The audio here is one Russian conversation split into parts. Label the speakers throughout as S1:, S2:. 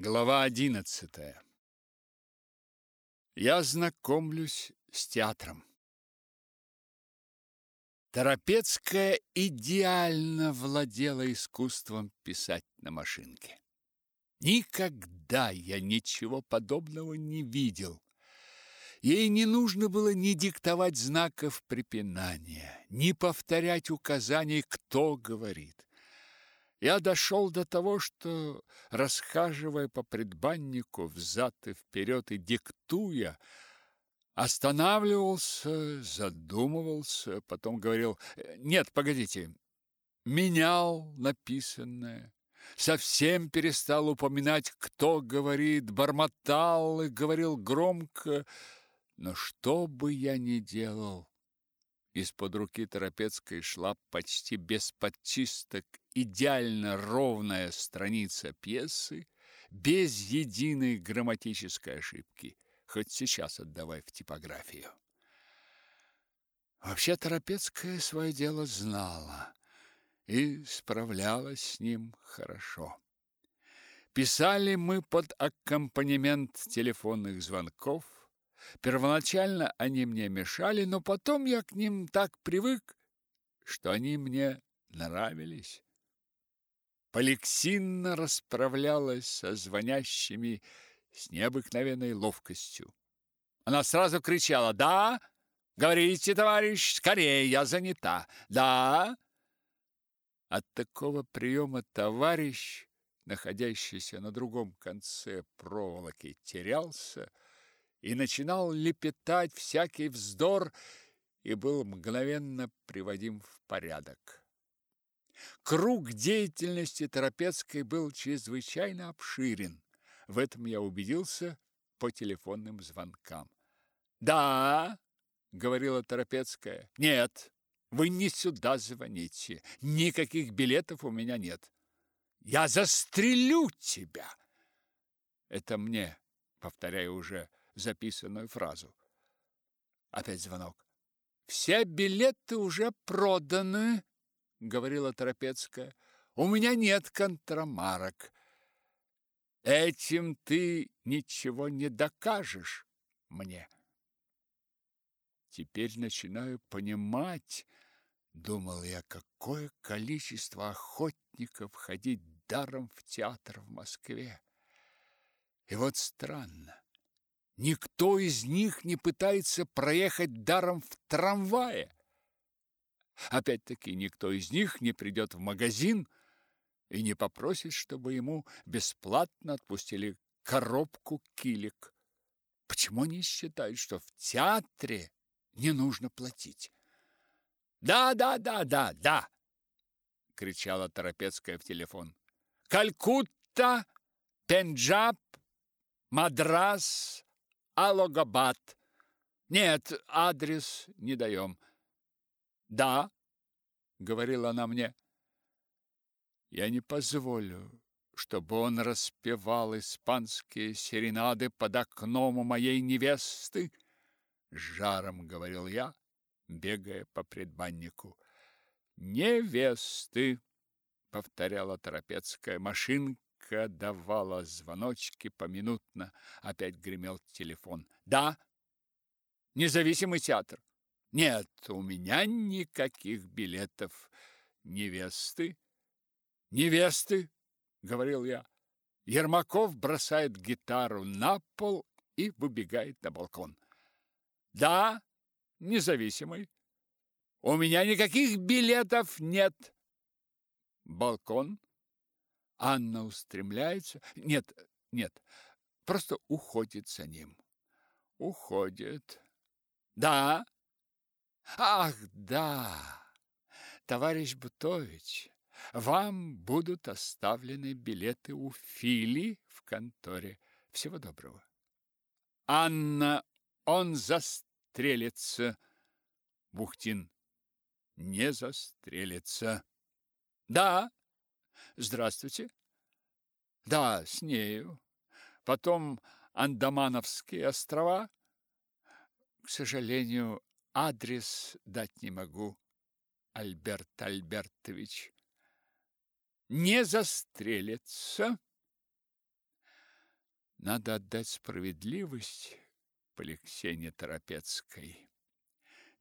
S1: Глава одиннадцатая. Я знакомлюсь с театром. Торопецкая идеально владела искусством писать на машинке. Никогда я ничего подобного не видел. Ей не нужно было ни диктовать знаков препинания, ни повторять указаний, кто говорит. Я дошел до того, что, расхаживая по предбаннику взад и вперед и диктуя, останавливался, задумывался, потом говорил «Нет, погодите», менял написанное, совсем перестал упоминать, кто говорит, бормотал и говорил громко, но что бы я ни делал, из-под руки Торопецкой шла почти без подчисток идеально ровная страница пьесы, без единой грамматической ошибки, хоть сейчас отдавай в типографию. Вообще Торопецкая свое дело знала и справлялась с ним хорошо. Писали мы под аккомпанемент телефонных звонков, Первоначально они мне мешали, но потом я к ним так привык, что они мне нравились. Поликсинна расправлялась со звонящими с необыкновенной ловкостью. Она сразу кричала «Да! Говорите, товарищ, скорее, я занята! Да!» От такого приема товарищ, находящийся на другом конце проволоки, терялся, и начинал лепетать всякий вздор и был мгновенно приводим в порядок. Круг деятельности Торопецкой был чрезвычайно обширен. В этом я убедился по телефонным звонкам. «Да», — говорила Торопецкая, — «нет, вы не сюда звоните, никаких билетов у меня нет. Я застрелю тебя!» Это мне, повторяю уже, записанную фразу. Опять звонок. «Все билеты уже проданы», — говорила Торопецкая. «У меня нет контрамарок». «Этим ты ничего не докажешь мне». Теперь начинаю понимать, думал я, какое количество охотников ходить даром в театр в Москве. И вот странно. Никто из них не пытается проехать даром в трамвае. Опять-таки, никто из них не придет в магазин и не попросит, чтобы ему бесплатно отпустили коробку килек. Почему они считают, что в театре не нужно платить? «Да, да, да, да, да!» — кричала Торопецкая в телефон. «Калькутта, Пенджаб, Мадрас, Алогабад. Нет, адрес не даем. Да, говорила она мне. Я не позволю, чтобы он распевал испанские серенады под окном у моей невесты, жаром говорил я, бегая по предбаннику. Невесты, повторяла Торопецкая машинка Тихо давала звоночки поминутно. Опять гремел телефон. Да? Независимый театр? Нет, у меня никаких билетов. Невесты? Невесты, говорил я. Ермаков бросает гитару на пол и выбегает на балкон. Да, независимый. У меня никаких билетов нет. Балкон Анна устремляется. Нет, нет, просто уходит за ним. Уходит. Да. Ах, да. Товарищ Бутович, вам будут оставлены билеты у Фили в конторе. Всего доброго. Анна, он застрелится. Бухтин. Не застрелится. Да. Здравствуйте. Да, с нею. Потом Андамановские острова. К сожалению, адрес дать не могу, Альберт Альбертович. Не застрелится. Надо отдать справедливость Поликсене Торопецкой.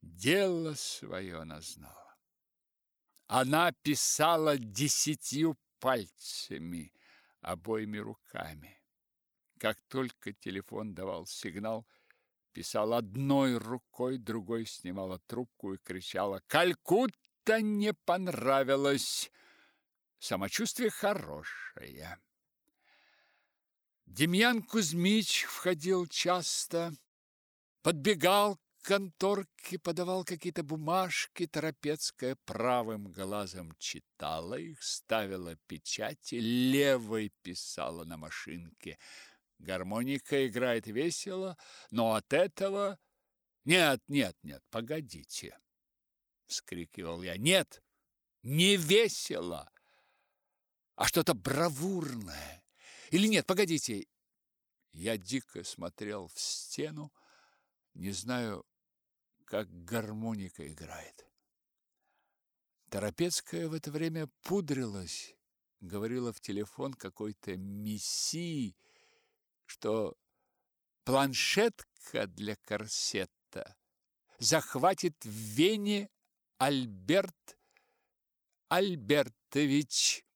S1: Дело свое она знала. Она писала десятью пальцами, обоими руками. Как только телефон давал сигнал, писал одной рукой, другой снимала трубку и кричала «Калькутта не понравилось! Самочувствие хорошее!» Демьян Кузьмич входил часто, подбегал конторке, подавал какие-то бумажки, Торопецкая правым глазом читала их, ставила печати, левой писала на машинке. Гармоника играет весело, но от этого... Нет, нет, нет, погодите, вскрикивал я. Нет, не весело, а что-то бравурное или нет, погодите. Я дико смотрел в стену, не знаю, как гармоника играет. Торопецкая в это время пудрилась, говорила в телефон какой-то мессии, что планшетка для корсета захватит в Вене Альберт Альбертович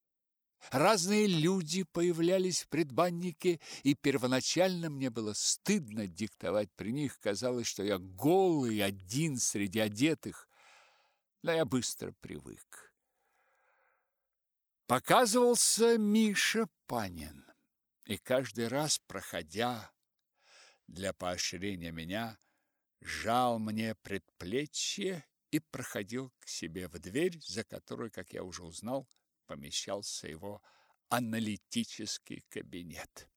S1: Разные люди появлялись в предбаннике, и первоначально мне было стыдно диктовать при них. Казалось, что я голый, один среди одетых. Но я быстро привык. Показывался Миша Панин, и каждый раз, проходя для поощрения меня, жал мне предплечье и проходил к себе в дверь, за которой, как я уже узнал, помещался его аналитический кабинет.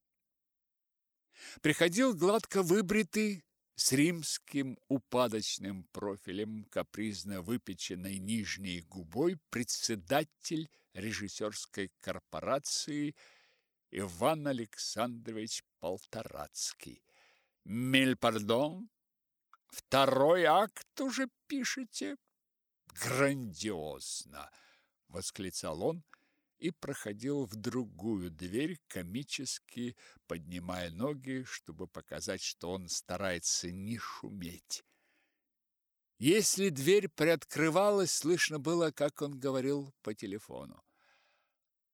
S1: Приходил гладко выбритый, с римским упадочным профилем, капризно выпеченной нижней губой председатель режиссерской корпорации Иван Александрович Полторацкий. «Миль пардон, второй акт уже пишете?» «Грандиозно!» Восклицал он и проходил в другую дверь, комически поднимая ноги, чтобы показать, что он старается не шуметь. Если дверь приоткрывалась, слышно было, как он говорил по телефону.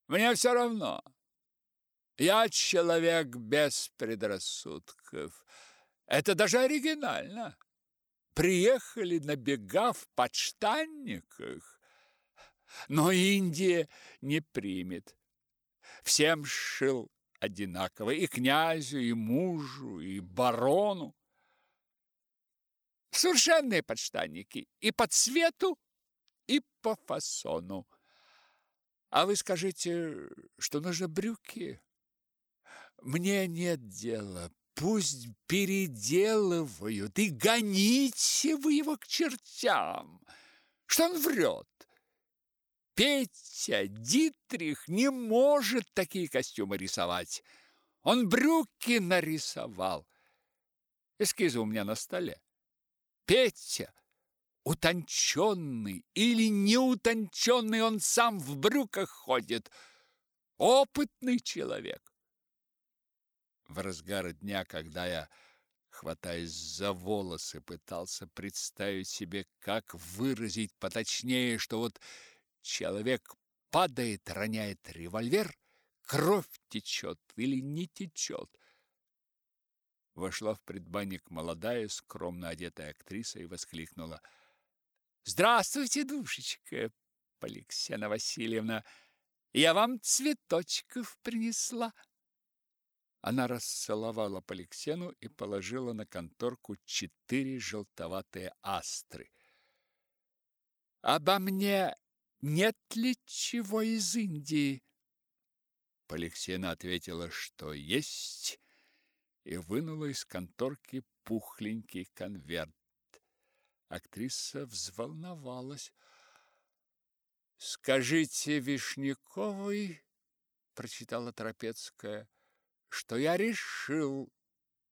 S1: Мне все равно. Я человек без предрассудков. Это даже оригинально. Приехали на бега в подштанниках но Индия не примет. Всем шил одинаково, и князю, и мужу, и барону. Совершенные подштанники и по цвету, и по фасону. А вы скажите, что нужны брюки? Мне нет дела. Пусть переделывают и гоните вы его к чертям. Что он врет? Петя Дитрих не может такие костюмы рисовать. Он брюки нарисовал. Эскизы у меня на столе. Петя утонченный или неутонченный, он сам в брюках ходит. Опытный человек. В разгар дня, когда я, хватаясь за волосы, пытался представить себе, как выразить поточнее, что вот Человек падает, роняет револьвер, кровь течет или не течет. Вошла в предбанник молодая, скромно одетая актриса и воскликнула. «Здравствуйте, душечка, Поликсена Васильевна! Я вам цветочков принесла!» Она расцеловала Поликсену и положила на конторку четыре желтоватые астры. «Обо мне нет ли чего из Индии? Поликсена ответила, что есть, и вынула из конторки пухленький конверт. Актриса взволновалась. «Скажите Вишняковой, — прочитала Трапецкая, — что я решил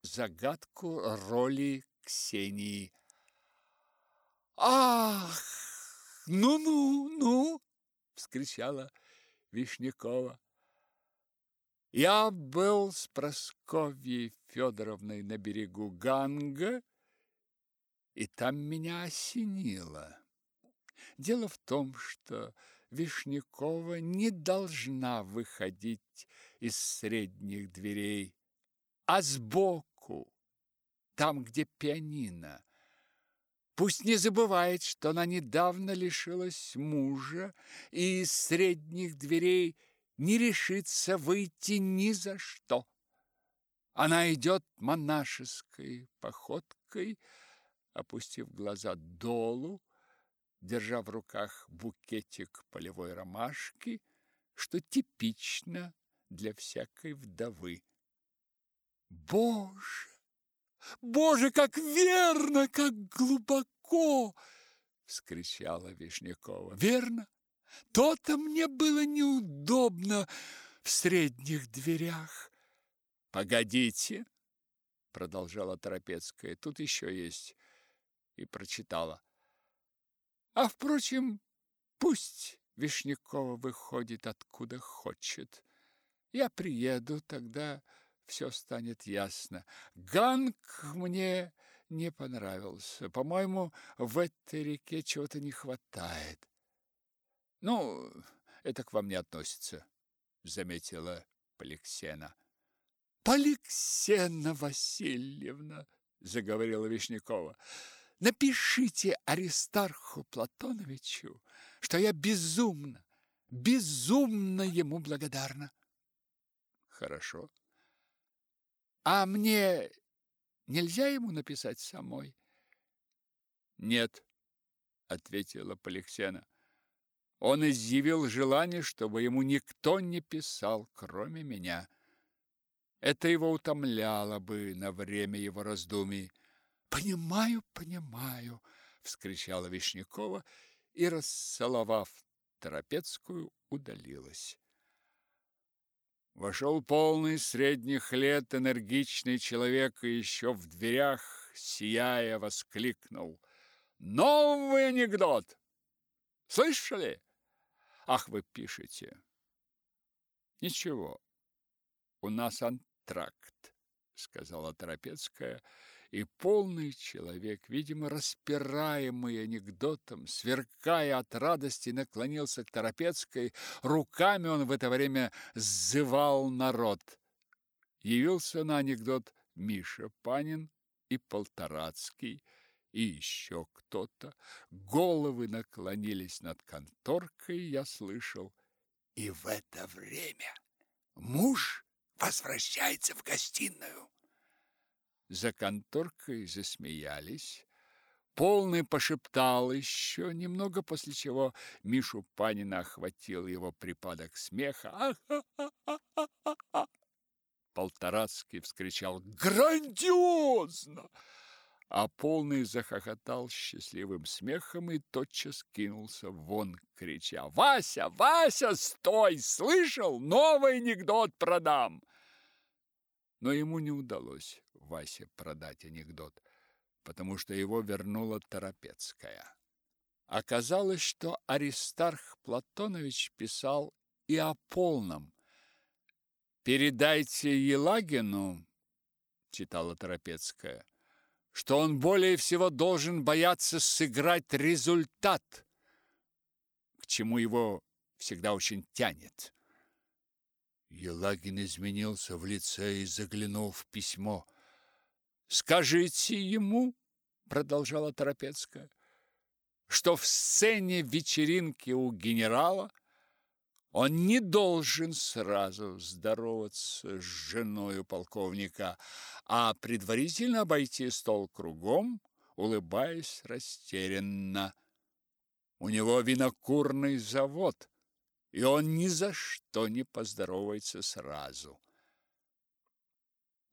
S1: загадку роли Ксении». «Ах!» «Ну-ну, ну!» – вскричала Вишнякова. Я был с Просковьей Федоровной на берегу Ганга, и там меня осенило. Дело в том, что Вишнякова не должна выходить из средних дверей, а сбоку, там, где пианино. Пусть не забывает, что она недавно лишилась мужа и из средних дверей не решится выйти ни за что. Она идет монашеской походкой, опустив глаза долу, держа в руках букетик полевой ромашки, что типично для всякой вдовы. Боже! Боже, как верно, как глубоко! вскричала Вишнякова. Верно? То-то мне было неудобно в средних дверях. Погодите, продолжала Торопецкая. Тут еще есть. И прочитала. А впрочем, пусть Вишнякова выходит откуда хочет. Я приеду, тогда все станет ясно. Ганг мне не понравился. По-моему, в этой реке чего-то не хватает. Ну, это к вам не относится, заметила Поликсена. Поликсена Васильевна, заговорила Вишнякова. Напишите Аристарху Платоновичу, что я безумно, безумно ему благодарна. Хорошо. А мне нельзя ему написать самой? Нет, ответила Поликсена. Он изъявил желание, чтобы ему никто не писал, кроме меня. Это его утомляло бы на время его раздумий. «Понимаю, понимаю!» — вскричала Вишнякова и, расцеловав Торопецкую, удалилась. Вошел полный средних лет энергичный человек и еще в дверях, сияя, воскликнул. «Новый анекдот! Слышали? Ах, вы пишете!» «Ничего, у нас антракт», — сказала Торопецкая, — и полный человек, видимо, распираемый анекдотом, сверкая от радости, наклонился к Торопецкой. Руками он в это время сзывал народ. Явился на анекдот Миша Панин и Полторацкий, и еще кто-то. Головы наклонились над конторкой, я слышал. И в это время муж возвращается в гостиную. За конторкой засмеялись. Полный пошептал еще немного, после чего Мишу Панина охватил его припадок смеха. Полторацкий вскричал «Грандиозно!» А полный захохотал счастливым смехом и тотчас кинулся вон, крича «Вася, Вася, стой! Слышал? Новый анекдот продам!» Но ему не удалось Васе продать анекдот, потому что его вернула Торопецкая. Оказалось, что Аристарх Платонович писал и о полном. «Передайте Елагину, — читала Торопецкая, — что он более всего должен бояться сыграть результат, к чему его всегда очень тянет». Елагин изменился в лице и заглянул в письмо – Скажите ему, продолжала Торопецкая, что в сцене вечеринки у генерала он не должен сразу здороваться с женой полковника, а предварительно обойти стол кругом, улыбаясь растерянно. У него винокурный завод, и он ни за что не поздоровается сразу.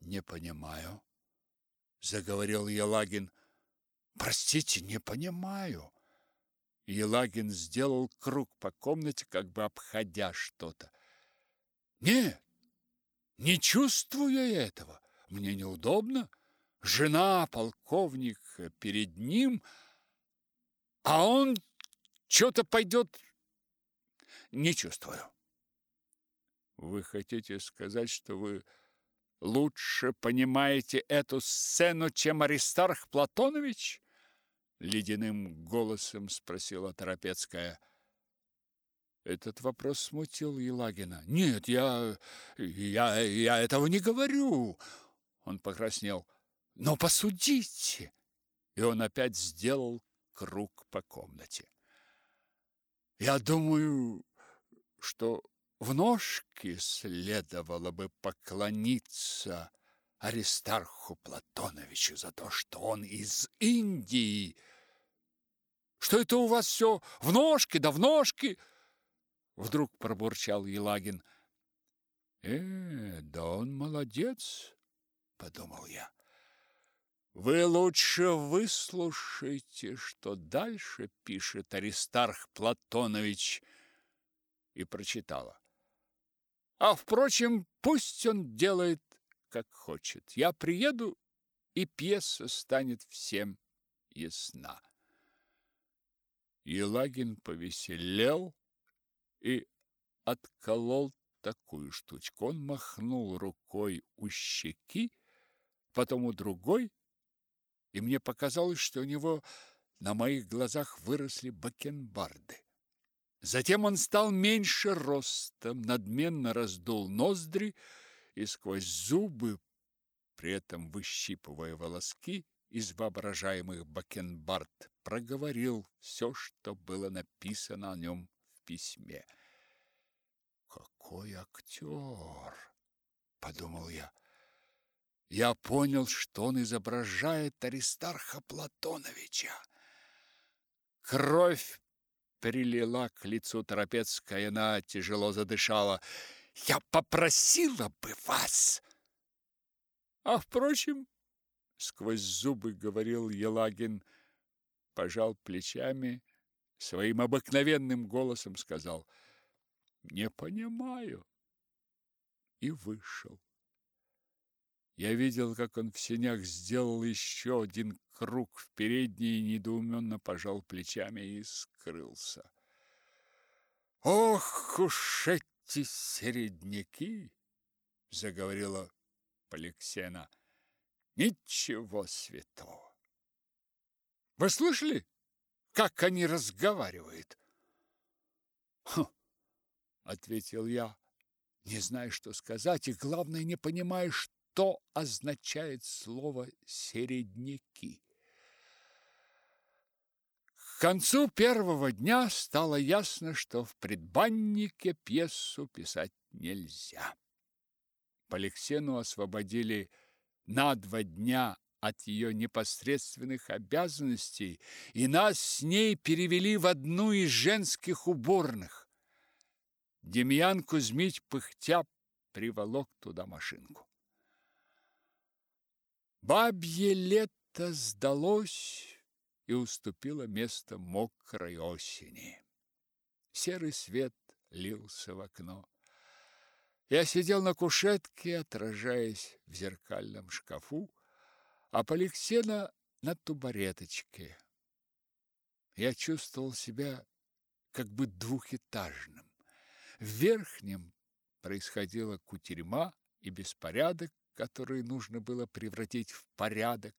S1: Не понимаю, заговорил Елагин. Простите, не понимаю. Елагин сделал круг по комнате, как бы обходя что-то. Нет, не чувствую я этого. Мне неудобно. Жена полковник перед ним, а он что-то пойдет. Не чувствую. Вы хотите сказать, что вы лучше понимаете эту сцену, чем Аристарх Платонович? ледяным голосом спросила Торопецкая. Этот вопрос смутил Елагина. Нет, я я я этого не говорю. Он покраснел. Но посудите. И он опять сделал круг по комнате. Я думаю, что в ножки следовало бы поклониться Аристарху Платоновичу за то, что он из Индии. Что это у вас все в ножки да в ножки? Вдруг пробурчал Елагин. Э, да он молодец, подумал я. Вы лучше выслушайте, что дальше пишет Аристарх Платонович, и прочитала. А впрочем, пусть он делает, как хочет. Я приеду, и пьеса станет всем ясна. Елагин повеселел и отколол такую штучку. Он махнул рукой у щеки, потом у другой, и мне показалось, что у него на моих глазах выросли бакенбарды. Затем он стал меньше ростом, надменно раздул ноздри и сквозь зубы, при этом выщипывая волоски из воображаемых бакенбард, проговорил все, что было написано о нем в письме. «Какой актер!» — подумал я. Я понял, что он изображает Аристарха Платоновича. Кровь прилила к лицу Торопецкая, она тяжело задышала. «Я попросила бы вас!» «А, впрочем, — сквозь зубы говорил Елагин, пожал плечами, своим обыкновенным голосом сказал «Не понимаю» и вышел. Я видел, как он в сенях сделал еще один круг в передней недоуменно пожал плечами и скрылся. «Ох уж эти середняки!» — заговорила Поликсена. «Ничего святого! Вы слышали, как они разговаривают?» «Хм!» — ответил я, не зная, что сказать, и, главное, не понимая, что что означает слово «середняки». Концу первого дня стало ясно, что в предбаннике пьесу писать нельзя. Поликсену освободили на два дня от ее непосредственных обязанностей, и нас с ней перевели в одну из женских уборных. Демьян Кузьмич пыхтя приволок туда машинку. Бабье лето сдалось и уступило место мокрой осени. Серый свет лился в окно. Я сидел на кушетке, отражаясь в зеркальном шкафу, а Поликсена на тубареточке. Я чувствовал себя как бы двухэтажным. В верхнем происходила кутерьма и беспорядок, который нужно было превратить в порядок.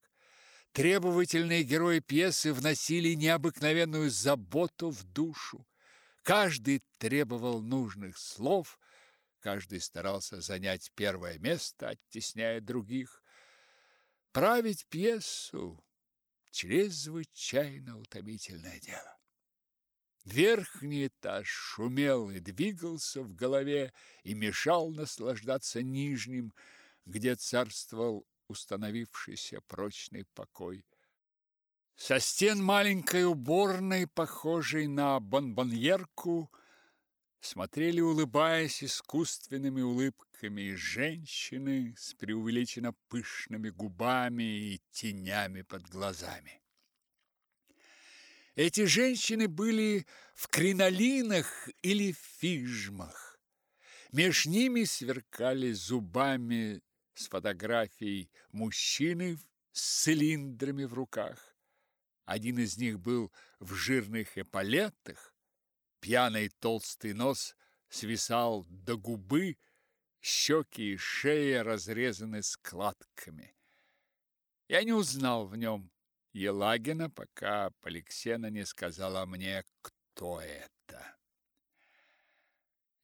S1: Требовательные герои пьесы вносили необыкновенную заботу в душу. Каждый требовал нужных слов, каждый старался занять первое место, оттесняя других. Править пьесу – чрезвычайно утомительное дело. Верхний этаж шумел и двигался в голове и мешал наслаждаться нижним – где царствовал установившийся прочный покой. Со стен маленькой уборной, похожей на бонбоньерку, смотрели, улыбаясь искусственными улыбками, женщины с преувеличенно пышными губами и тенями под глазами. Эти женщины были в кринолинах или фижмах. Меж ними сверкали зубами с фотографией мужчины с цилиндрами в руках. Один из них был в жирных эполетах, пьяный толстый нос свисал до губы, щеки и шея разрезаны складками. Я не узнал в нем Елагина, пока Поликсена не сказала мне, кто это.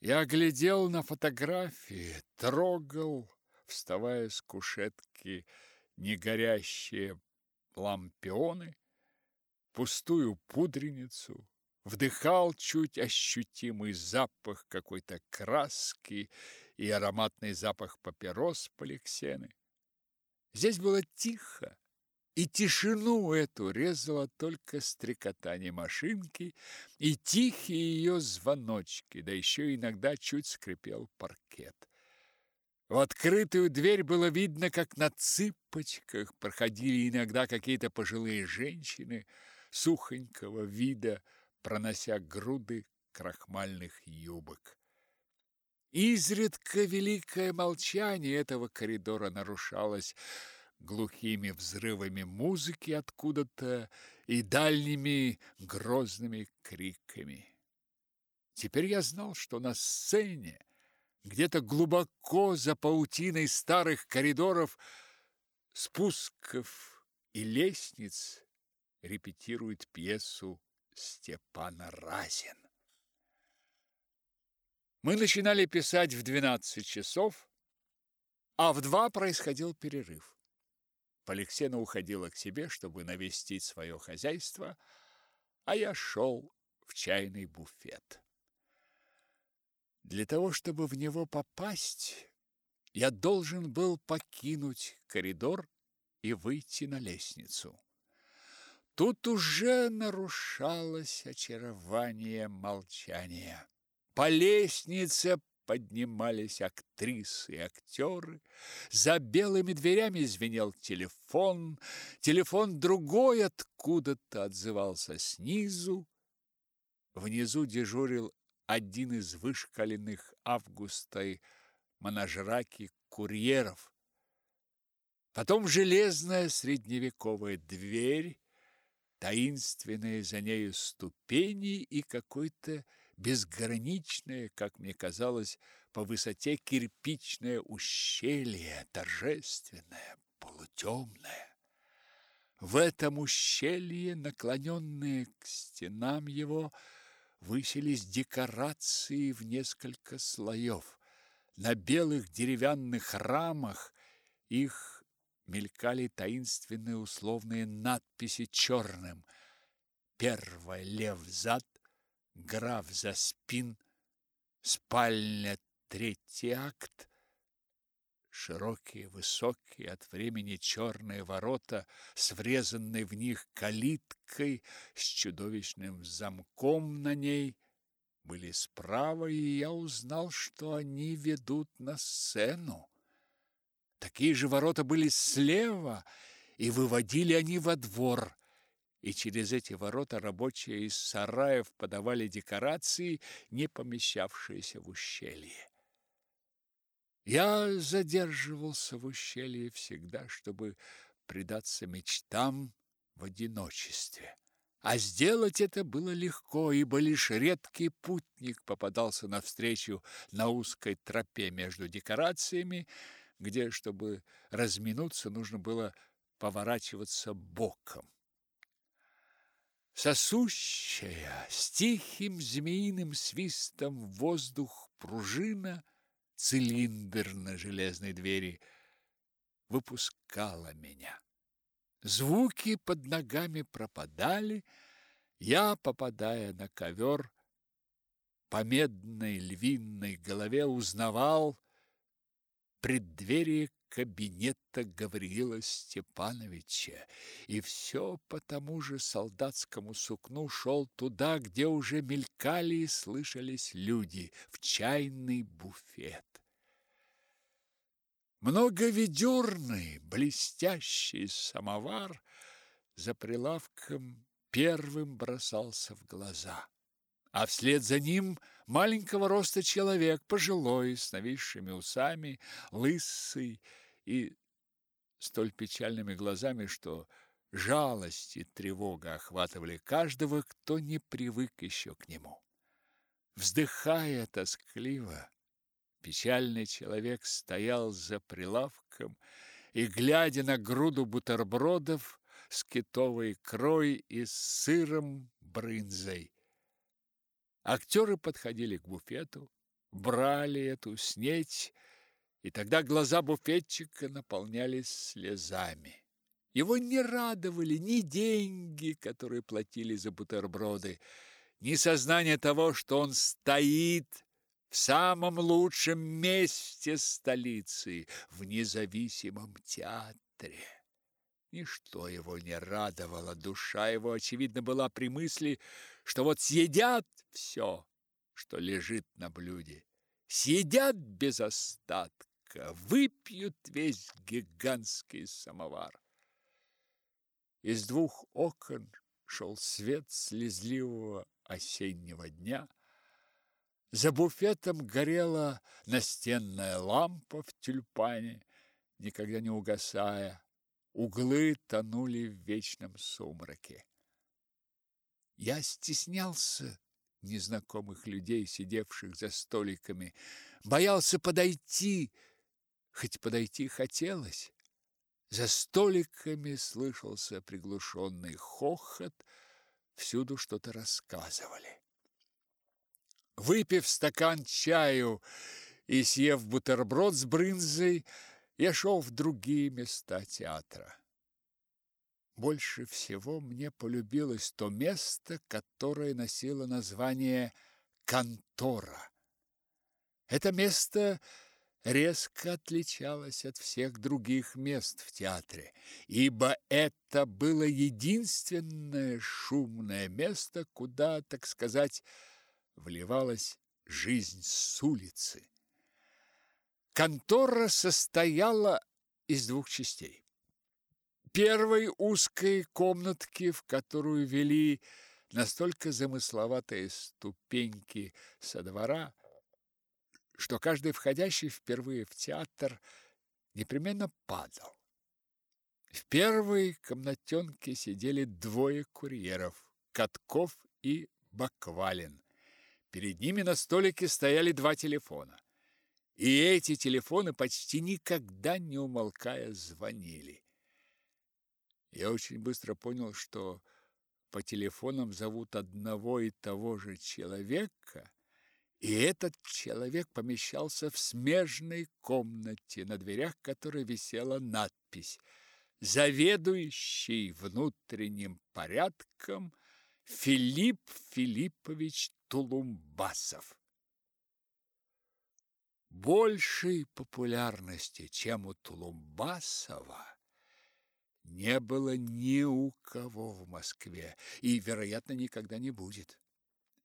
S1: Я глядел на фотографии, трогал, вставая с кушетки, негорящие лампионы, пустую пудреницу, вдыхал чуть ощутимый запах какой-то краски и ароматный запах папирос Поликсены. Здесь было тихо, и тишину эту резало только стрекотание машинки и тихие ее звоночки, да еще иногда чуть скрипел паркет. В открытую дверь было видно, как на цыпочках проходили иногда какие-то пожилые женщины сухонького вида, пронося груды крахмальных юбок. Изредка великое молчание этого коридора нарушалось глухими взрывами музыки откуда-то и дальними грозными криками. Теперь я знал, что на сцене, где-то глубоко за паутиной старых коридоров, спусков и лестниц, репетирует пьесу Степана Разин. Мы начинали писать в 12 часов, а в два происходил перерыв. Поликсена уходила к себе, чтобы навестить свое хозяйство, а я шел в чайный буфет. Для того, чтобы в него попасть, я должен был покинуть коридор и выйти на лестницу. Тут уже нарушалось очарование молчания. По лестнице поднимались актрисы и актеры. За белыми дверями звенел телефон. Телефон другой откуда-то отзывался снизу. Внизу дежурил один из вышкаленных Августой моножраки курьеров. Потом железная средневековая дверь, таинственные за нею ступени и какой-то безграничное, как мне казалось, по высоте кирпичное ущелье, торжественное, полутемное. В этом ущелье, наклоненные к стенам его, высились декорации в несколько слоев. На белых деревянных рамах их мелькали таинственные условные надписи черным. Первое лев зад, граф за спин, спальня третий акт, широкие, высокие, от времени черные ворота с врезанной в них калиткой, с чудовищным замком на ней, были справа, и я узнал, что они ведут на сцену. Такие же ворота были слева, и выводили они во двор и через эти ворота рабочие из сараев подавали декорации, не помещавшиеся в ущелье. Я задерживался в ущелье всегда, чтобы предаться мечтам в одиночестве. А сделать это было легко, ибо лишь редкий путник попадался навстречу на узкой тропе между декорациями, где, чтобы разминуться, нужно было поворачиваться боком. Сосущая, с тихим змеиным свистом воздух пружина, цилиндр на железной двери, выпускала меня. Звуки под ногами пропадали, я, попадая на ковер, по медной львиной голове узнавал преддверие кабинета Гавриила Степановича, и все по тому же солдатскому сукну шел туда, где уже мелькали и слышались люди, в чайный буфет. Многоведерный, блестящий самовар за прилавком первым бросался в глаза а вслед за ним маленького роста человек, пожилой, с нависшими усами, лысый и столь печальными глазами, что жалость и тревога охватывали каждого, кто не привык еще к нему. Вздыхая тоскливо, Печальный человек стоял за прилавком и, глядя на груду бутербродов с китовой икрой и с сыром брынзой. Актеры подходили к буфету, брали эту снеть, и тогда глаза буфетчика наполнялись слезами. Его не радовали ни деньги, которые платили за бутерброды, ни сознание того, что он стоит в самом лучшем месте столицы, в независимом театре. Ничто его не радовало, душа его, очевидно, была при мысли, что вот съедят все, что лежит на блюде, съедят без остатка, выпьют весь гигантский самовар. Из двух окон шел свет слезливого осеннего дня. За буфетом горела настенная лампа в тюльпане, никогда не угасая. Углы тонули в вечном сумраке. Я стеснялся незнакомых людей, сидевших за столиками, боялся подойти, хоть подойти хотелось. За столиками слышался приглушенный хохот, всюду что-то рассказывали. Выпив стакан чаю и съев бутерброд с брынзой, я шел в другие места театра. Больше всего мне полюбилось то место, которое носило название «Контора». Это место резко отличалось от всех других мест в театре, ибо это было единственное шумное место, куда, так сказать, вливалась жизнь с улицы. Контора состояла из двух частей. Первой узкой комнатки, в которую вели настолько замысловатые ступеньки со двора, что каждый входящий впервые в театр непременно падал. В первой комнатенке сидели двое курьеров – Катков и Баквалин. Перед ними на столике стояли два телефона. И эти телефоны почти никогда не умолкая звонили. Я очень быстро понял, что по телефонам зовут одного и того же человека – и этот человек помещался в смежной комнате, на дверях которой висела надпись «Заведующий внутренним порядком Филипп Филиппович Тулумбасов». Большей популярности, чем у Тулумбасова, не было ни у кого в Москве и, вероятно, никогда не будет.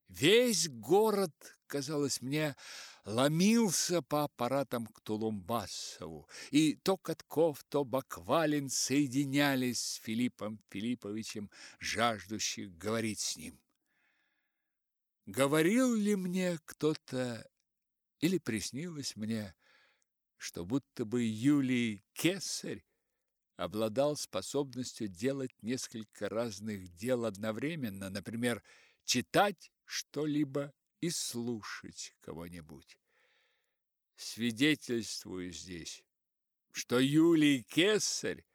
S1: Весь город, казалось мне, ломился по аппаратам к Тулумбасову, и то Катков, то Баквалин соединялись с Филиппом Филипповичем, жаждущих говорить с ним. Говорил ли мне кто-то или приснилось мне, что будто бы Юлий Кесарь обладал способностью делать несколько разных дел одновременно, например, читать что-либо и слушать кого-нибудь. Свидетельствую здесь, что Юлий Кесарь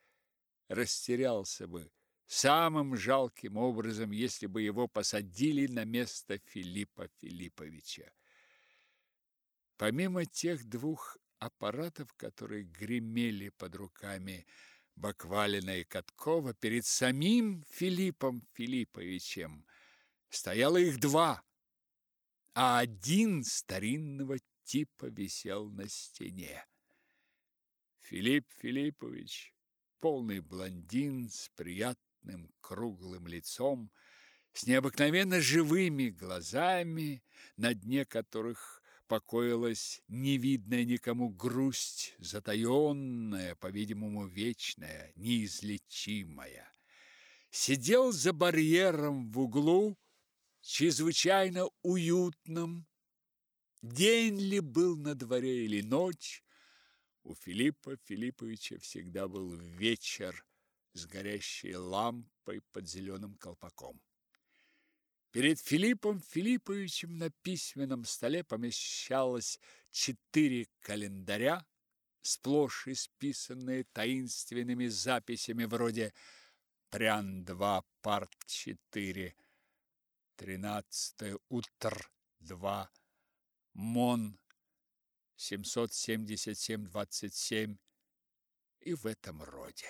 S1: растерялся бы самым жалким образом, если бы его посадили на место Филиппа Филипповича. Помимо тех двух аппаратов, которые гремели под руками Баквалина и Каткова, перед самим Филиппом Филипповичем Стояло их два, а один старинного типа висел на стене. Филипп Филиппович, полный блондин с приятным круглым лицом, с необыкновенно живыми глазами, на дне которых покоилась невидная никому грусть, затаенная, по-видимому, вечная, неизлечимая. Сидел за барьером в углу, чрезвычайно уютном. День ли был на дворе или ночь, у Филиппа Филипповича всегда был вечер с горящей лампой под зеленым колпаком. Перед Филиппом Филипповичем на письменном столе помещалось четыре календаря, сплошь исписанные таинственными записями вроде «Прян-2, парт-4», «Тринадцатое утр, 2», «Мон», 777-27 и в этом роде.